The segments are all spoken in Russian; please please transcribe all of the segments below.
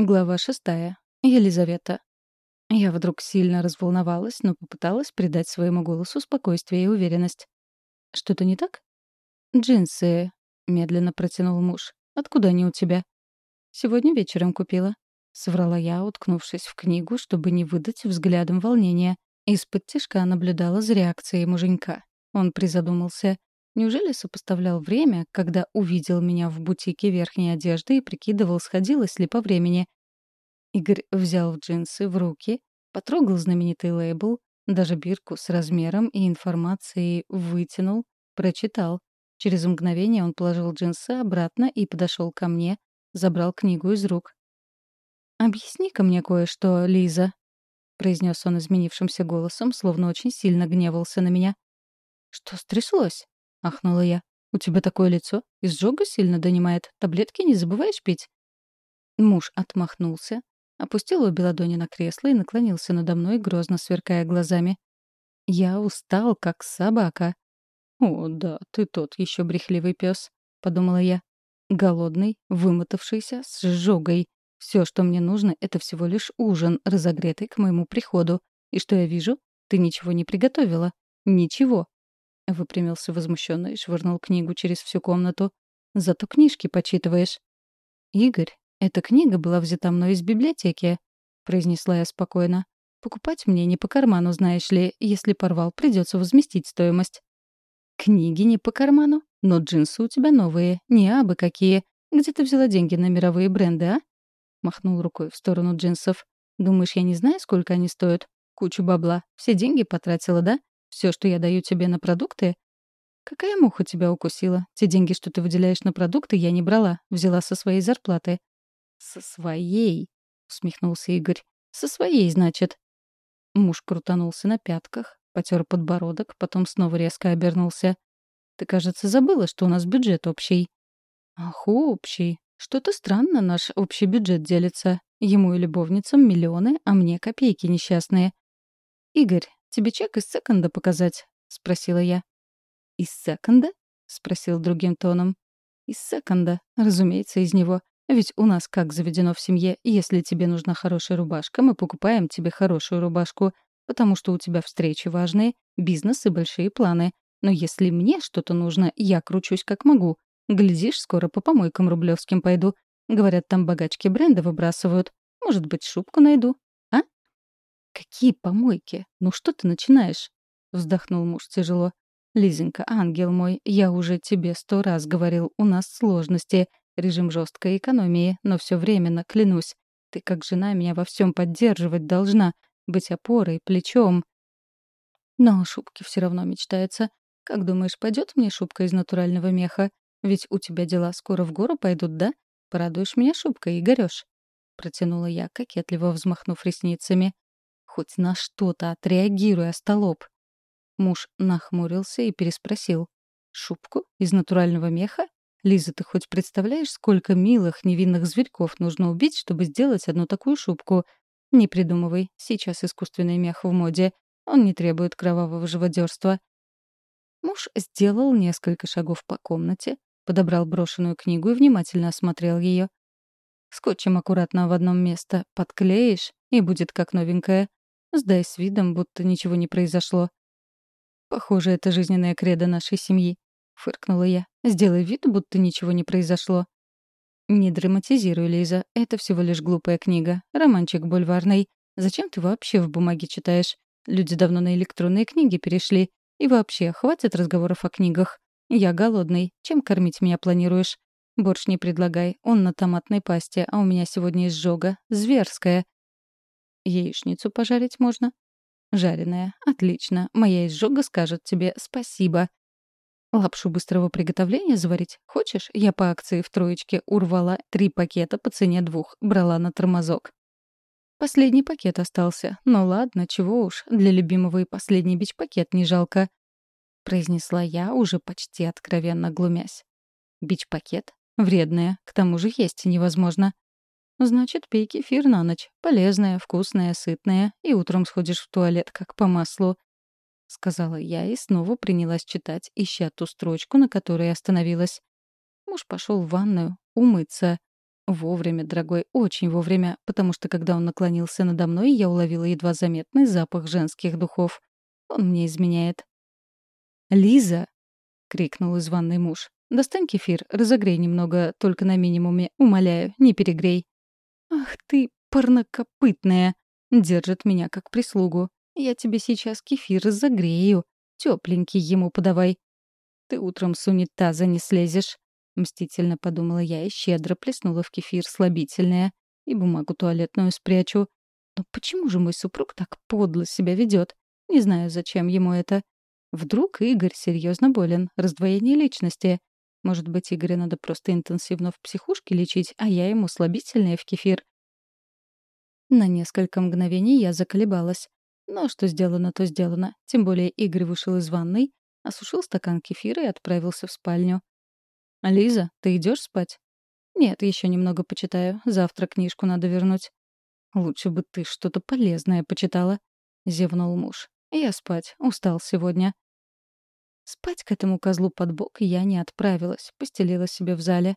Глава шестая. Елизавета. Я вдруг сильно разволновалась, но попыталась придать своему голосу спокойствие и уверенность. «Что-то не так?» «Джинсы», — медленно протянул муж. «Откуда они у тебя?» «Сегодня вечером купила», — соврала я, уткнувшись в книгу, чтобы не выдать взглядом волнения. Из-под тишка наблюдала за реакцией муженька. Он призадумался. Неужели сопоставлял время, когда увидел меня в бутике верхней одежды и прикидывал, сходилось ли по времени? Игорь взял джинсы в руки, потрогал знаменитый лейбл, даже бирку с размером и информацией вытянул, прочитал. Через мгновение он положил джинсы обратно и подошел ко мне, забрал книгу из рук. «Объясни-ка мне кое-что, Лиза», — произнес он изменившимся голосом, словно очень сильно гневался на меня. «Что стряслось?» — ахнула я. «У тебя такое лицо? Изжога сильно донимает. Таблетки не забываешь пить?» Муж отмахнулся, опустил обе ладони на кресло и наклонился надо мной, грозно сверкая глазами. «Я устал, как собака». «О, да, ты тот еще брехливый пес», — подумала я. «Голодный, вымотавшийся, с сжогой. Все, что мне нужно, это всего лишь ужин, разогретый к моему приходу. И что я вижу? Ты ничего не приготовила. Ничего. Выпрямился возмущенно и швырнул книгу через всю комнату. «Зато книжки почитываешь». «Игорь, эта книга была взята мной из библиотеки», — произнесла я спокойно. «Покупать мне не по карману, знаешь ли. Если порвал, придется возместить стоимость». «Книги не по карману? Но джинсы у тебя новые, не абы какие. Где ты взяла деньги на мировые бренды, а?» Махнул рукой в сторону джинсов. «Думаешь, я не знаю, сколько они стоят? Кучу бабла. Все деньги потратила, да? Все, что я даю тебе на продукты? Какая муха тебя укусила? Те деньги, что ты выделяешь на продукты, я не брала. Взяла со своей зарплаты. Со своей? Усмехнулся Игорь. Со своей, значит. Муж крутанулся на пятках, потер подбородок, потом снова резко обернулся. Ты, кажется, забыла, что у нас бюджет общий. Ах, общий. Что-то странно наш общий бюджет делится. Ему и любовницам миллионы, а мне копейки несчастные. Игорь, Тебе чек из секонда показать?» — спросила я. «Из секонда?» — спросил другим тоном. «Из секонда, разумеется, из него. Ведь у нас как заведено в семье, если тебе нужна хорошая рубашка, мы покупаем тебе хорошую рубашку, потому что у тебя встречи важные, бизнес и большие планы. Но если мне что-то нужно, я кручусь как могу. Глядишь, скоро по помойкам рублевским пойду. Говорят, там богачки бренда выбрасывают. Может быть, шубку найду. «Какие помойки? Ну что ты начинаешь?» — вздохнул муж тяжело. «Лизенька, ангел мой, я уже тебе сто раз говорил, у нас сложности, режим жесткой экономии, но все временно, клянусь. Ты как жена меня во всем поддерживать должна, быть опорой, плечом». Но о шубке все равно мечтается. Как думаешь, пойдет мне шубка из натурального меха? Ведь у тебя дела скоро в гору пойдут, да? Порадуешь меня шубкой, Игорёш?» Протянула я, кокетливо взмахнув ресницами хоть на что-то отреагируй, остолоп. Муж нахмурился и переспросил. «Шубку? Из натурального меха? Лиза, ты хоть представляешь, сколько милых невинных зверьков нужно убить, чтобы сделать одну такую шубку? Не придумывай, сейчас искусственный мех в моде. Он не требует кровавого живодерства». Муж сделал несколько шагов по комнате, подобрал брошенную книгу и внимательно осмотрел ее. «Скотчем аккуратно в одном место подклеишь, и будет как новенькая. Сдай с видом, будто ничего не произошло. «Похоже, это жизненная кредо нашей семьи», — фыркнула я. «Сделай вид, будто ничего не произошло». «Не драматизируй, Лиза. Это всего лишь глупая книга. Романчик бульварный. Зачем ты вообще в бумаге читаешь? Люди давно на электронные книги перешли. И вообще, хватит разговоров о книгах. Я голодный. Чем кормить меня планируешь? Борщ не предлагай. Он на томатной пасте, а у меня сегодня изжога. Зверская. Яичницу пожарить можно? Жареная. Отлично. Моя изжога скажет тебе спасибо. Лапшу быстрого приготовления заварить? Хочешь? Я по акции в троечке урвала три пакета по цене двух. Брала на тормозок. Последний пакет остался. Ну ладно, чего уж. Для любимого и последний бич-пакет не жалко. Произнесла я, уже почти откровенно глумясь. Бич-пакет? Вредная. К тому же есть невозможно. Значит, пей кефир на ночь. Полезная, вкусная, сытная. И утром сходишь в туалет, как по маслу. Сказала я и снова принялась читать, ища ту строчку, на которой остановилась. Муж пошел в ванную, умыться. Вовремя, дорогой, очень вовремя, потому что когда он наклонился надо мной, я уловила едва заметный запах женских духов. Он мне изменяет. «Лиза!» — крикнул из ванной муж. «Достань кефир, разогрей немного, только на минимуме. Умоляю, не перегрей». «Ах ты, парнокопытная!» Держит меня как прислугу. «Я тебе сейчас кефир разогрею. Тепленький ему подавай». «Ты утром с унитаза не слезешь», — мстительно подумала я и щедро плеснула в кефир слабительное. И бумагу туалетную спрячу. Но почему же мой супруг так подло себя ведет? Не знаю, зачем ему это. Вдруг Игорь серьезно болен, раздвоение личности. Может быть, Игоря надо просто интенсивно в психушке лечить, а я ему слабительное в кефир. На несколько мгновений я заколебалась. Но что сделано, то сделано. Тем более Игорь вышел из ванной, осушил стакан кефира и отправился в спальню. «Лиза, ты идешь спать?» «Нет, еще немного почитаю. Завтра книжку надо вернуть». «Лучше бы ты что-то полезное почитала», — зевнул муж. «Я спать. Устал сегодня». Спать к этому козлу под бок я не отправилась, постелила себе в зале.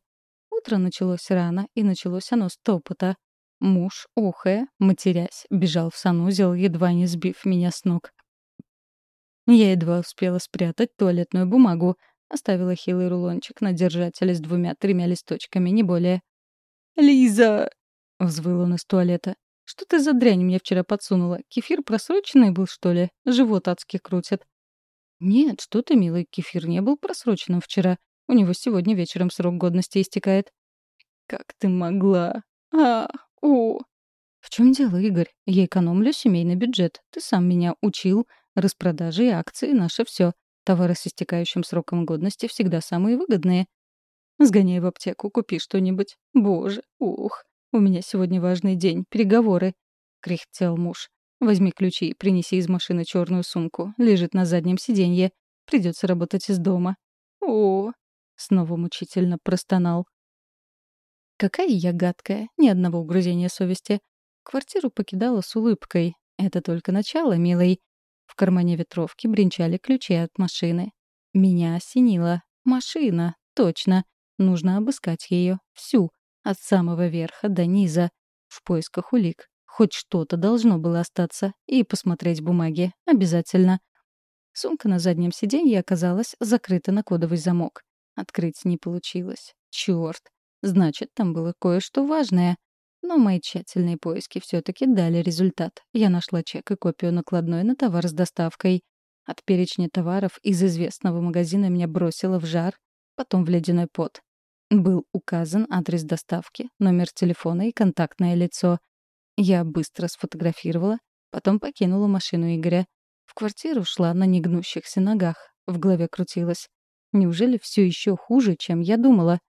Утро началось рано, и началось оно с топота. Муж, охая, матерясь, бежал в санузел, едва не сбив меня с ног. Я едва успела спрятать туалетную бумагу, оставила хилый рулончик на держателе с двумя-тремя листочками, не более. «Лиза!» — взвыл он из туалета. «Что ты за дрянь мне вчера подсунула? Кефир просроченный был, что ли? Живот адски крутит». «Нет, что ты, милый, кефир не был просроченным вчера. У него сегодня вечером срок годности истекает». «Как ты могла? А, о!» «В чем дело, Игорь? Я экономлю семейный бюджет. Ты сам меня учил. Распродажи и акции — наше все. Товары с истекающим сроком годности всегда самые выгодные. Сгоняй в аптеку, купи что-нибудь. Боже, ух, у меня сегодня важный день, переговоры», — кряхтел муж. Возьми ключи и принеси из машины черную сумку. Лежит на заднем сиденье. Придется работать из дома. О, снова мучительно простонал. Какая я гадкая, ни одного угрызения совести. Квартиру покидала с улыбкой. Это только начало, милый. В кармане ветровки бренчали ключи от машины. Меня осенило. Машина, точно. Нужно обыскать ее всю, от самого верха до низа, в поисках улик. Хоть что-то должно было остаться. И посмотреть бумаги. Обязательно. Сумка на заднем сиденье оказалась закрыта на кодовый замок. Открыть не получилось. Чёрт. Значит, там было кое-что важное. Но мои тщательные поиски все-таки дали результат. Я нашла чек и копию накладной на товар с доставкой. От перечня товаров из известного магазина меня бросило в жар, потом в ледяной пот. Был указан адрес доставки, номер телефона и контактное лицо. Я быстро сфотографировала, потом покинула машину Игоря. В квартиру шла на негнущихся ногах, в голове крутилась. Неужели все еще хуже, чем я думала?